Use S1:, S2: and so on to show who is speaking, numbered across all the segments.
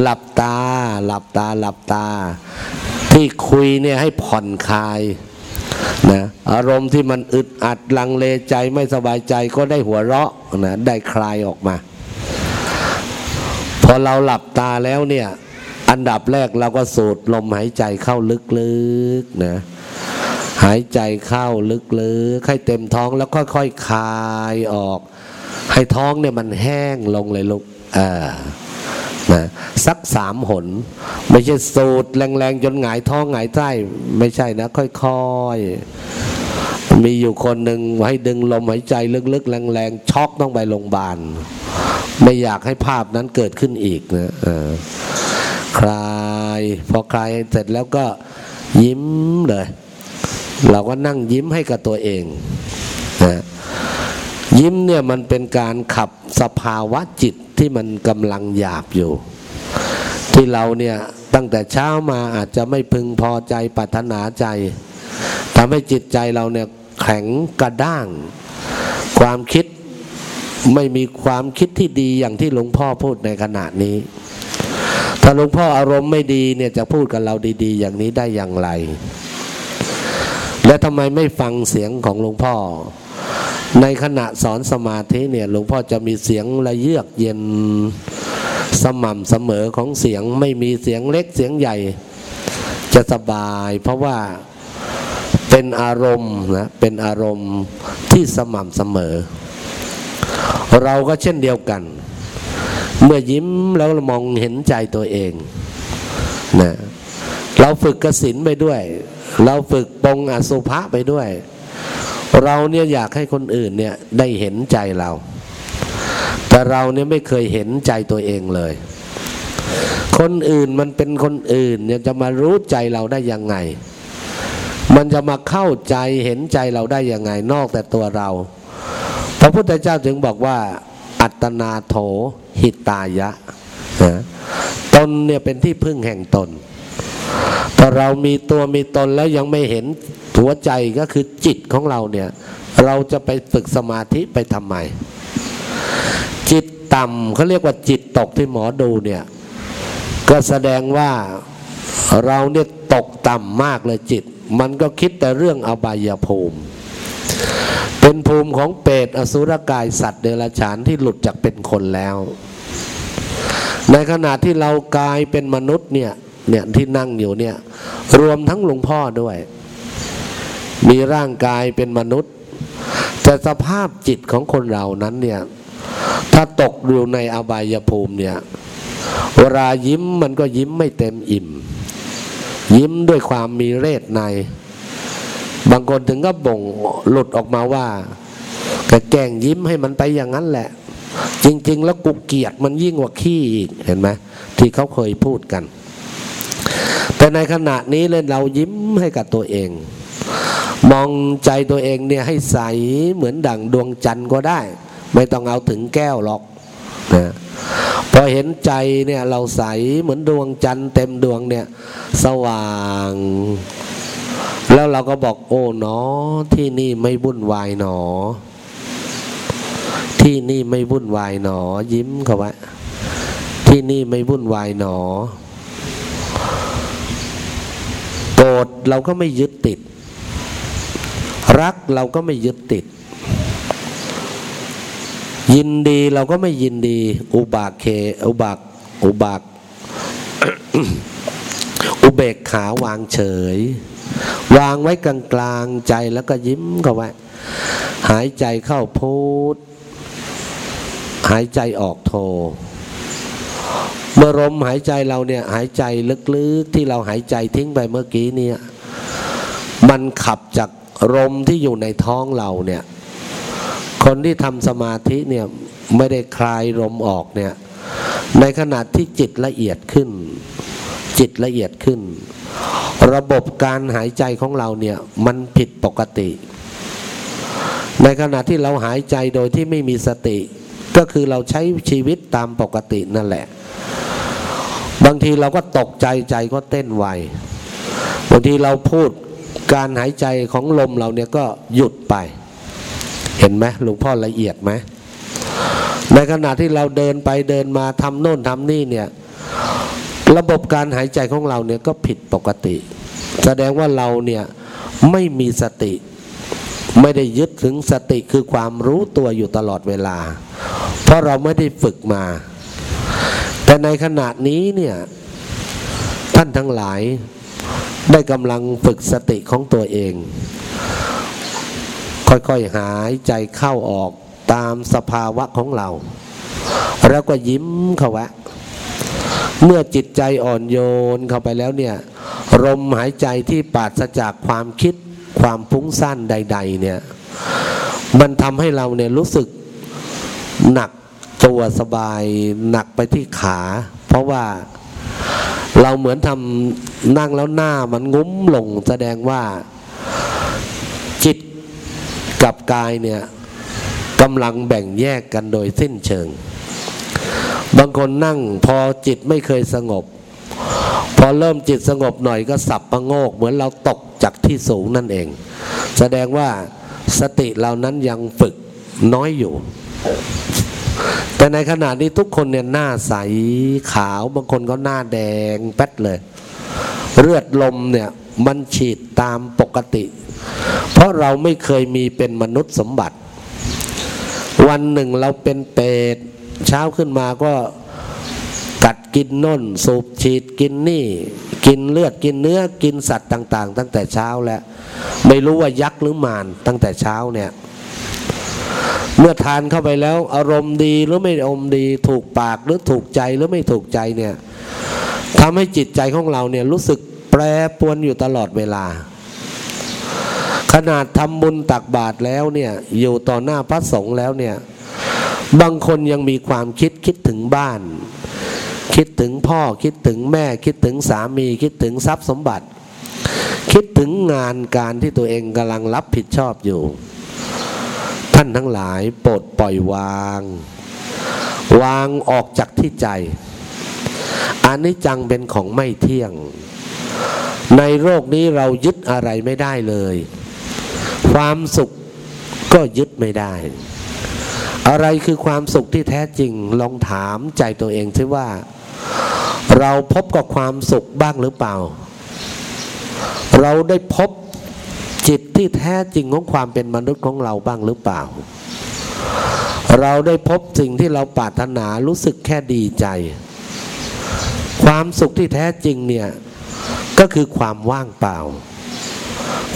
S1: หลับตา หลับตา หลับตา ที่คุยเนี่ยให้ผ่อนคลายนะอารมณ์ที่มันอึดอัดลังเลใจไม่สบายใจก็ได้หัวเราะนะได้คลายออกมา พอเราหลับตาแล้วเนี่ย อันดับแรกเราก็สูดลมหายใจเข้าลึกๆนะหายใจเข้าลึกๆให้เต็มท้องแล้วค่อยๆคคายออก ให้ท้องเนี่ยมันแห้งลงเลยลูกอ่า นะสักสามหน ไม่ใช่สูดแรงๆ จนหงายท้องหงายใต้ไม่ใช่นะ ค่อยๆ มีอยู่คนหนึ่งให้ดึงลมหายใจลึกๆ แรงๆ ช็อกต้องไปโรงพยาบาล ไม่อยากให้ภาพนั้นเกิดขึ้นอีกนะคลายพอคลายเสร็จแล้วก็ยิ้มเลย เราก็นั่งยิ้มให้กับตัวเองนะยิ้มเนี่ยมันเป็นการขับสภาวะจิต ที่มันกำลังหยาบอยู่ ที่เราเนี่ยตั้งแต่เช้ามาอาจจะไม่พึงพอใจปรารถนาใจทำให้จิตใจเราเนี่ยแข็งกระด้าง ความคิดไม่มีความคิดที่ดีอย่างที่หลวงพ่อพูดในขณะนี้ ถ้าหลวงพ่ออารมณ์ไม่ดีเนี่ยจะพูดกับเราดีๆ อย่างนี้ได้อย่างไร และทำไมไม่ฟังเสียงของหลวงพ่อ ในขณะสอนสมาธิเนี่ยหลวงพ่อจะมีเสียงระเยือกเย็นสม่ำเสมอของเสียงไม่มีเสียงเล็กเสียงใหญ่ จะสบาย เพราะว่าเป็นอารมณ์นะเป็นอารมณ์ที่สม่ำเสมอ เราก็เช่นเดียวกัน เมื่อยิ้มแล้วมองเห็นใจตัวเองนะเราฝึกกสินไปด้วย เราฝึกปองอสุภะไปด้วย เราเนี่ยอยากให้คนอื่นเนี่ยได้เห็นใจเรา แต่เราเนี่ยไม่เคยเห็นใจตัวเองเลย คนอื่นมันเป็นคนอื่นเนี่ยจะมารู้ใจเราได้ยังไง มันจะมาเข้าใจเห็นใจเราได้ยังไงนอกแต่ตัวเรา พระพุทธเจ้าจึงบอกว่า อัตนาโถหิตายะนะตนเนี่ยเป็นที่พึ่งแห่งตนพอเรามีตัวมีตนแล้วยังไม่เห็น หัวใจก็คือจิตของเราเนี่ย เราจะไปฝึกสมาธิไปทำไม จิตต่ำเขาเรียกว่าจิตตกที่หมอดูเนี่ย ก็แสดงว่าเราเนี่ยตกต่ำมากเลยจิต มันก็คิดแต่เรื่องอบายภูมิ เป็นภูมิของเปรตอสุรกายสัตว์เดรัจฉานที่หลุดจากเป็นคนแล้ว ในขณะที่เรากายเป็นมนุษย์เนี่ยเนี่ยที่นั่งอยู่เนี่ยรวมทั้งหลวงพ่อด้วย มีร่างกายเป็นมนุษย์ แต่สภาพจิตของคนเรานั้นเนี่ย ถ้าตกอยู่ในอบายภูมิเนี่ย เวลายิ้มมันก็ยิ้มไม่เต็มอิ่ม ยิ้มด้วยความมีเรศใน บางคนถึงก็บ่งหลุดออกมาว่าก็แกล้งยิ้มให้มันไปอย่างนั้นแหละ จริง ๆ แล้วกุเกียดมันยิ่งกว่าขี้อีกเห็นไหมที่เขาเคยพูดกัน แต่ในขณะนี้เลยเรายิ้มให้กับตัวเอง มองใจตัวเองเนี่ยให้ใสเหมือนดั่งดวงจันทร์ก็ได้ ไม่ต้องเอาถึงแก้วหรอกนะพอเห็นใจเนี่ยเราใสเหมือนดวงจันทร์เต็มดวงเนี่ยสว่าง แล้วเราก็บอกโอ้เนอที่นี่ไม่วุ่นวายหนอ ที่นี่ไม่วุ่นวายหนอ ยิ้มเขาว่าที่นี่ไม่วุ่นวายหนอโกรธเราก็ไม่ยึดติด รักเราก็ไม่ยึดติด ยินดีเราก็ไม่ยินดี อุบากเคอุบากอุบากอุเบกขาวางเฉย วางไว้กลางกลางใจแล้วก็ยิ้มเข้าไว้ หายใจเข้าพูด หายใจออกโท เมื่อลมหายใจเราเนี่ยหายใจลึกๆที่เราหายใจทิ้งไปเมื่อกี้เนี่ย มันขับจาก ลมที่อยู่ในท้องเราเนี่ย คนที่ทำสมาธิเนี่ยไม่ได้คลายลมออกเนี่ย ในขณะที่จิตละเอียดขึ้น จิตละเอียดขึ้น ระบบการหายใจของเราเนี่ยมันผิดปกติ ในขณะที่เราหายใจโดยที่ไม่มีสติ ก็คือเราใช้ชีวิตตามปกตินั่นแหละ บางทีเราก็ตกใจใจก็เต้นไวบางทีเราพูด การหายใจของลมเราเนี่ยก็หยุดไป เห็นไหมหลวงพ่อละเอียดไหมในขณะที่เราเดินไปเดินมาทำโน่นทำนี่เนี่ยระบบการหายใจของเราเนี่ยก็ผิดปกติ แสดงว่าเราเนี่ยไม่มีสติ ไม่ได้ยึดถึงสติคือความรู้ตัวอยู่ตลอดเวลา เพราะเราไม่ได้ฝึกมา แต่ในขณะนี้เนี่ยท่านทั้งหลาย ได้กำลังฝึกสติของตัวเอง ค่อยๆหายใจเข้าออกตามสภาวะของเรา แล้วก็ยิ้มเขาว้เมื่อจิตใจอ่อนโยนเข้าไปแล้วเนี่ยลมหายใจที่ปราศจากความคิดความฟุ้งซ่านใด ๆ เนี่ย มันทำให้เราเนี่ยรู้สึกหนักตัวสบายหนักไปที่ขา เพราะว่า เราเหมือนทำนั่งแล้วหน้ามันงุ้มลงแสดงว่าจิตกับกายเนี่ยกำลังแบ่งแยกกันโดยสิ้นเชิง บางคนนั่งพอจิตไม่เคยสงบ พอเริ่มจิตสงบหน่อยก็สับประโงก เหมือนเราตกจากที่สูงนั่นเอง แสดงว่าสติเรานั้นยังฝึกน้อยอยู่ แต่ในขณะนี้ทุกคนเนี่ยหน้าใสขาวบางคนก็หน้าแดงแป๊ดเลย เลือดลมเนี่ยมันฉีดตามปกติ เพราะเราไม่เคยมีเป็นมนุษย์สมบัติ วันหนึ่งเราเป็นเปรตเช้าขึ้นมาก็กัดกินน่นสูบฉีดกินนี่ กินเลือดกินเนื้อกินสัตว์ต่าง ๆ ตั้งแต่เช้าแล้ว ไม่รู้ว่ายักษ์หรือมารตั้งแต่เช้าเนี่ย เมื่อทานเข้าไปแล้ว อารมณ์ดีหรือไม่อารมณ์ดี ถูกปากหรือถูกใจหรือไม่ถูกใจเนี่ยทำให้จิตใจของเราเนี่ยรู้สึกแปรปวนอยู่ตลอดเวลา ขนาดทำบุญตักบาตรแล้วเนี่ยอยู่ต่อหน้าพระสงฆ์แล้วเนี่ยบางคนยังมีความคิดคิดถึงบ้าน คิดถึงพ่อคิดถึงแม่คิดถึงสามี คิดถึงทรัพย์สมบัติ คิดถึงงานการที่ตัวเองกำลังรับผิดชอบอยู่ ท่านทั้งหลายโปรดปล่อยวาง วางออกจากที่ใจอันนี้จังเป็นของไม่เที่ยง ในโลกนี้เรายึดอะไรไม่ได้เลย ความสุขก็ยึดไม่ได้ อะไรคือความสุขที่แท้จริงลองถามใจตัวเองซิว่า เราพบกับความสุขบ้างหรือเปล่า เราได้พบ จิตที่แท้จริงของความเป็นมนุษย์ของเราบ้างหรือเปล่า เราได้พบสิ่งที่เราปรารถนารู้สึกแค่ดีใจ ความสุขที่แท้จริงเนี่ย ก็คือความว่างเปล่า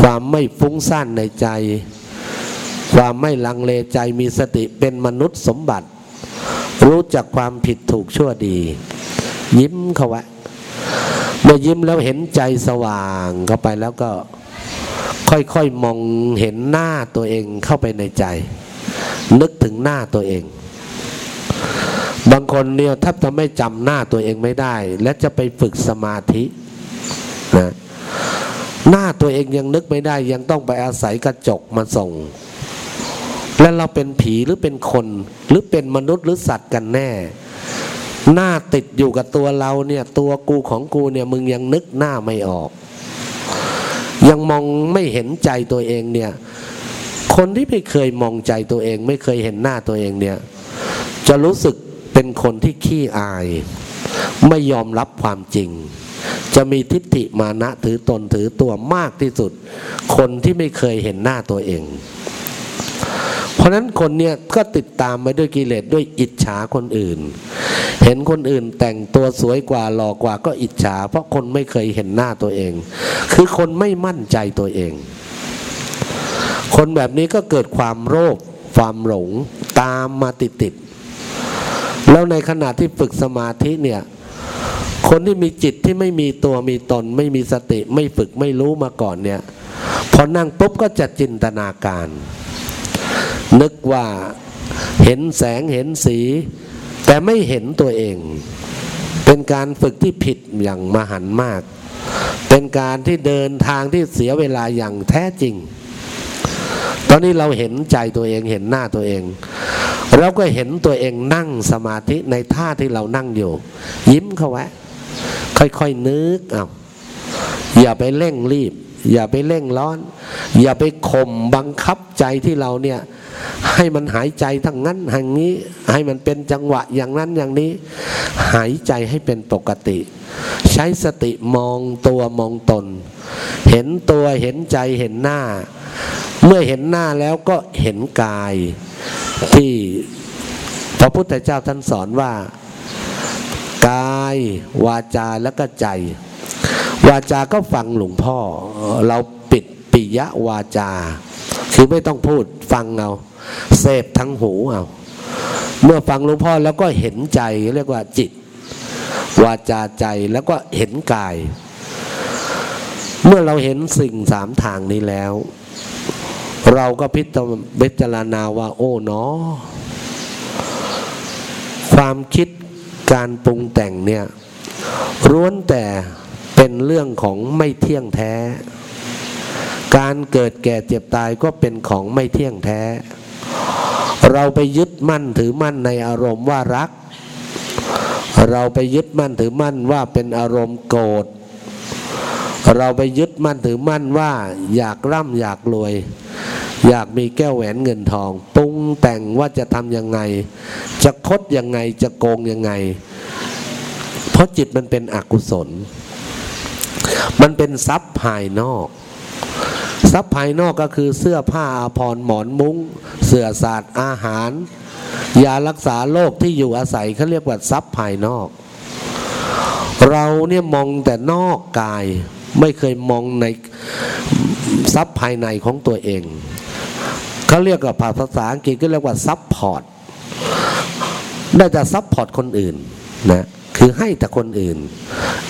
S1: ความไม่ฟุ้งซ่านในใจ ความไม่ลังเลใจมีสติเป็นมนุษย์สมบัติ รู้จักความผิดถูกชั่วดี ยิ้มเขาไว้เมื่อยิ้มแล้วเห็นใจสว่างเข้าไปแล้วก็ ค่อยๆมองเห็นหน้าตัวเองเข้าไปในใจ นึกถึงหน้าตัวเอง บางคนเนี่ยถ้าจะไม่จำหน้าตัวเองไม่ได้ และจะไปฝึกสมาธินะหน้าตัวเองยังนึกไม่ได้ ยังต้องไปอาศัยกระจกมาส่ง แล้วเราเป็นผีหรือเป็นคน หรือเป็นมนุษย์หรือสัตว์กันแน่ หน้าติดอยู่กับตัวเราเนี่ย ตัวกูของกูเนี่ยมึงยังนึกหน้าไม่ออก ยังมองไม่เห็นใจตัวเองเนี่ย คนที่ไม่เคยมองใจตัวเอง ไม่เคยเห็นหน้าตัวเองเนี่ย จะรู้สึกเป็นคนที่ขี้อาย ไม่ยอมรับความจริง จะมีทิฏฐิมานะถือตนถือตัวมากที่สุด คนที่ไม่เคยเห็นหน้าตัวเอง เพราะนั้นคนเนี่ยก็ติดตามไปด้วยกิเลสด้วยอิจฉาคนอื่น เห็นคนอื่นแต่งตัวสวยกว่าหล่อกว่าก็อิจฉา เพราะคนไม่เคยเห็นหน้าตัวเอง คือคนไม่มั่นใจตัวเอง คนแบบนี้ก็เกิดความโลภความหลงตามมาติดติดๆแล้วในขณะที่ฝึกสมาธิเนี่ยคนที่มีจิตที่ไม่มีตัวมีตน ไม่มีสติไม่ฝึกไม่รู้มาก่อนเนี่ยพอนั่งปุ๊บก็จะจินตนาการ นึกว่าเห็นแสงเห็นสี แต่ไม่เห็นตัวเอง เป็นการฝึกที่ผิดอย่างมหันมาก เป็นการที่เดินทางที่เสียเวลาอย่างแท้จริง ตอนนี้เราเห็นใจตัวเองเห็นหน้าตัวเอง เราก็เห็นตัวเองนั่งสมาธิในท่าที่เรานั่งอยู่ ยิ้มเขาไว้ค่อยๆนึกเอาอย่าไปเร่งรีบ อย่าไปเร่งร้อน อย่าไปข่มบังคับใจที่เราเนี่ย ให้มันหายใจทั้งนั้นทางนี้ ให้มันเป็นจังหวะอย่างนั้นอย่างนี้ หายใจให้เป็นปกติ ใช้สติมองตัวมองตน เห็นตัวเห็นใจเห็นหน้า เมื่อเห็นหน้าแล้วก็เห็นกายที่พระพุทธเจ้าท่านสอนว่า กายวาจาแล้วก็ใจ วาจาก็ฟังหลวงพ่อ เราปิดปิยะวาจา คือไม่ต้องพูดฟังเอาเสพทั้งหูเอาเมื่อฟังหลวงพ่อแล้วก็เห็นใจเรียกว่าจิต วาจาใจแล้วก็เห็นกาย เมื่อเราเห็นสิ่งสามทางนี้แล้ว เราก็พิจารณาว่าโอ้เนาะความคิดการปรุงแต่งเนี่ยร้วนแต่ เรื่องของไม่เที่ยงแท้ การเกิดแก่เจ็บตายก็เป็นของไม่เที่ยงแท้ เราไปยึดมั่นถือมั่นในอารมณ์ว่ารัก เราไปยึดมั่นถือมั่นว่าเป็นอารมณ์โกรธ เราไปยึดมั่นถือมั่นว่าอยากร่ำอยากรวย อยากมีแก้วแหวนเงินทอง ปรุงแต่งว่าจะทำยังไง จะคดยังไงจะโกงยังไง เพราะจิตมันเป็นอกุศล มันเป็นทรัพย์ภายนอกทรัพย์ภายนอกก็คือเสื้อผ้าอาภรณ์หมอนมุง้ง เสื่อศาสตร์อาหาร ยารักษาโรคที่อยู่อาศัยเขาเรียกว่าทรัพย์ภายนอก เราเนี่ยมองแต่นอกกาย ไม่เคยมองในทรัพย์ภายในของตัวเองเขาเรียกกับภาษาอังกฤษก็เรียกว่า support ได้แต่ support คนอื่นนะคือให้แต่คนอื่น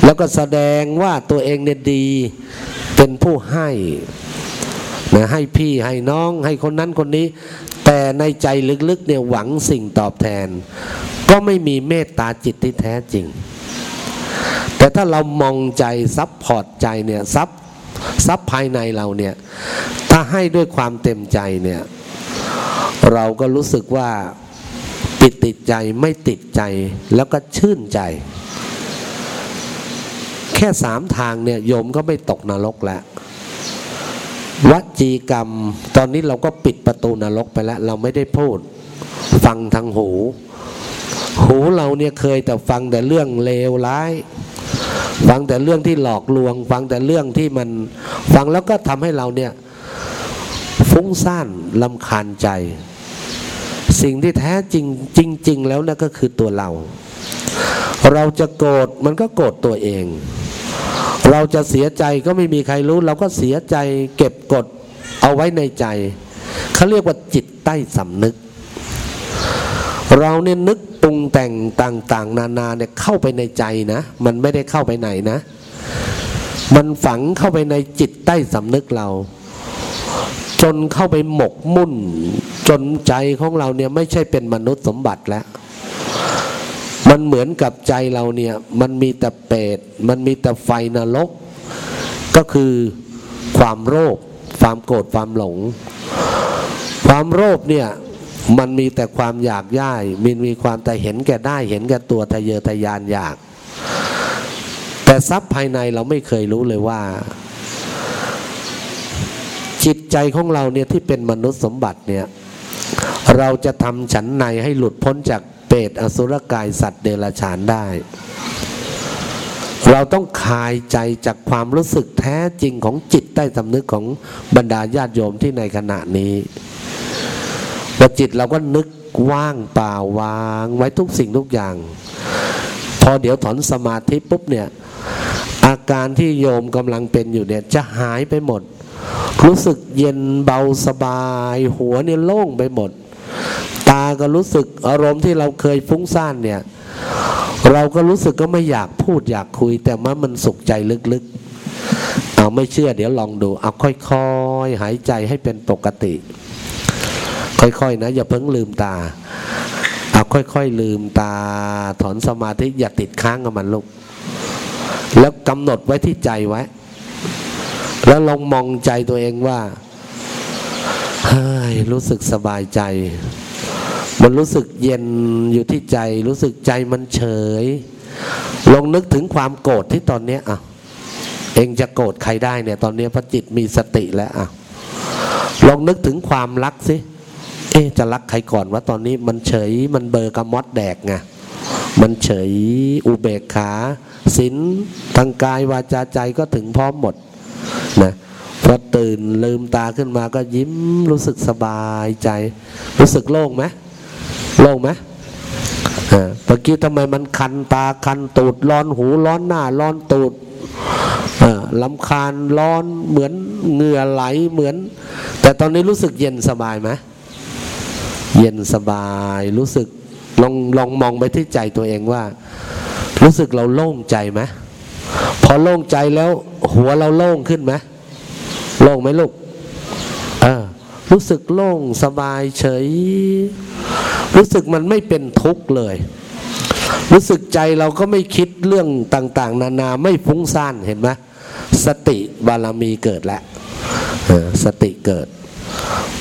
S1: แล้วก็แสดงว่าตัวเองเนี่ยดี เป็นผู้ให้นะให้พี่ให้น้องให้คนนั้นคนนี้ แต่ในใจลึกๆเนี่ยหวังสิ่งตอบแทน ก็ไม่มีเมตตาจิตที่แท้จริง แต่ถ้าเรามองใจซับพอร์ตใจเนี่ยซับซับภายในเราเนี่ยถ้าให้ด้วยความเต็มใจเนี่ยเราก็รู้สึกว่าปิดติดใจไม่ติดใจแล้วก็ชื่นใจ ค่สามทางเนี่ยโยมก็ไม่ตกนรกแล้ววจีกรรม ตอนนี้เราก็ปิดประตูนรกไปแล้ว เราไม่ได้พูด ฟังทางหู หูเราเนี่ยเคยแต่ฟังแต่เรื่องเลวร้าย ฟังแต่เรื่องที่หลอกลวง ฟังแต่เรื่องที่มัน ฟังแล้วก็ทำให้เราเนี่ยฟุ้งซ่านลำคาญใจ สิ่งที่แท้จริงจริง ๆ แล้วนะก็คือตัวเรา เราจะโกรธมันก็โกรธตัวเอง เราจะเสียใจก็ไม่มีใครรู้ เราก็เสียใจเก็บกดเอาไว้ในใจ เขาเรียกว่าจิตใต้สำนึก เราเนี่ยนึกปรุงแต่งต่าง ๆ นานาเนี่ยเข้าไปในใจนะ มันไม่ได้เข้าไปไหนนะ มันฝังเข้าไปในจิตใต้สำนึกเรา จนเข้าไปหมกมุ่น จนใจของเราเนี่ยไม่ใช่เป็นมนุษย์สมบัติแล้ว มันเหมือนกับใจเราเนี่ย มันมีแต่เปรตมันมีแต่ไฟนรก ก็คือความโลภความโกรธความหลง ความโลภเนี่ยมันมีแต่ความอยากย่ายมีมีความแต่เห็นแก่ได้ เห็นแก่ตัวทะเยอทะยานอยาก แต่ทรัพย์ภายในเราไม่เคยรู้เลยว่า จิตใจของเราเนี่ยที่เป็นมนุษย์สมบัติเนี่ย เราจะทำฉันในให้หลุดพ้นจาก เปรตอสุรกายสัตว์เดรัจฉานได้ เราต้องคลายใจจากความรู้สึกแท้จริงของจิตใต้สำนึกของบรรดาญาติโยมที่ในขณะนี้ว่าจิตเราก็นึกว่างเปล่าวางไว้ทุกสิ่งทุกอย่าง พอเดี๋ยวถอนสมาธิปุ๊บเนี่ย อาการที่โยมกำลังเป็นอยู่เนี่ยจะหายไปหมด รู้สึกเย็นเบาสบาย หัวเนี่ยโล่งไปหมด ตาก็รู้สึกอารมณ์ที่เราเคยฟุ้งซ่านเนี่ย เราก็รู้สึกก็ไม่อยากพูดอยากคุย แต่ว่ามันสุขใจลึกๆ เอาไม่เชื่อเดี๋ยวลองดู เอาค่อยๆ หายใจให้เป็นปกติ ค่อยๆนะ อย่าเพิ่งลืมตา เอาค่อยๆ ลืมตา ถอนสมาธิอย่าติดค้างกับมันลูก แล้วกำหนดไว้ที่ใจไว้ แล้วลองมองใจตัวเองว่าเฮ้ยรู้สึกสบายใจ มันรู้สึกเย็นอยู่ที่ใจ รู้สึกใจมันเฉย ลองนึกถึงความโกรธที่ตอนนี้อะ เองจะโกรธใครได้เนี่ย ตอนนี้พระจิตมีสติแล้วอะ ลองนึกถึงความรักสิ เอ๊จะรักใครก่อนว่าตอนนี้มันเฉยมันเบอร์กระมอดแดกไงมันเฉยอุเบกขาศีลทางกายวาจาใจก็ถึงพร้อมหมดนะพอตื่นลืมตาขึ้นมาก็ยิ้มรู้สึกสบายใจ รู้สึกโล่งไหม โล่งไหมอ่าเมื่อกี้ทำไมมันคันตาคันตูดร้อนหูร้อนหน้าร้อนตูดลำคาญร้อนเหมือนเหงื่อไหลเหมือน แต่ตอนนี้รู้สึกเย็นสบายไหมเย็นสบายรู้สึกลองลองมองไปที่ใจตัวเองว่า รู้สึกเราโล่งใจไหมพอโล่งใจแล้วหัวเราโล่งขึ้นไหมโล่งไหมลูกเออรู้สึกโล่งสบายเฉย รู้สึกมันไม่เป็นทุกข์เลย รู้สึกใจเราก็ไม่คิดเรื่องต่างๆ นานาไม่ฟุ้งซ่านเห็นไหมสติบารมีเกิดแล้วสติเกิด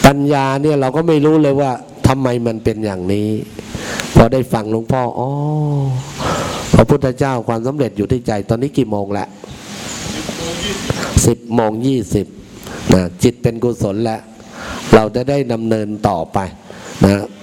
S1: ปัญญาเนี่ยเราก็ไม่รู้เลยว่าทำไมมันเป็นอย่างนี้ พอได้ฟังหลวงพ่ออ๋อพระพุทธเจ้าความสำเร็จอยู่ที่ใจตอนนี้กี่โมงละสิบโมงยี่สิบนะจิตเป็นกุศลแล้วเราจะได้ดำเนินต่อไปนะ